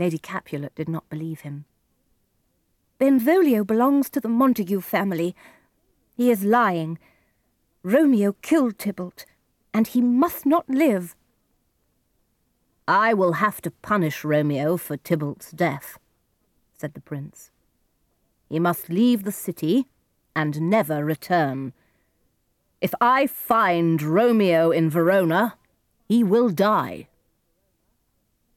Lady Capulet did not believe him. Benvolio belongs to the Montague family. He is lying. Romeo killed Tybalt, and he must not live. I will have to punish Romeo for Tybalt's death, said the prince. He must leave the city and never return. If I find Romeo in Verona, he will die.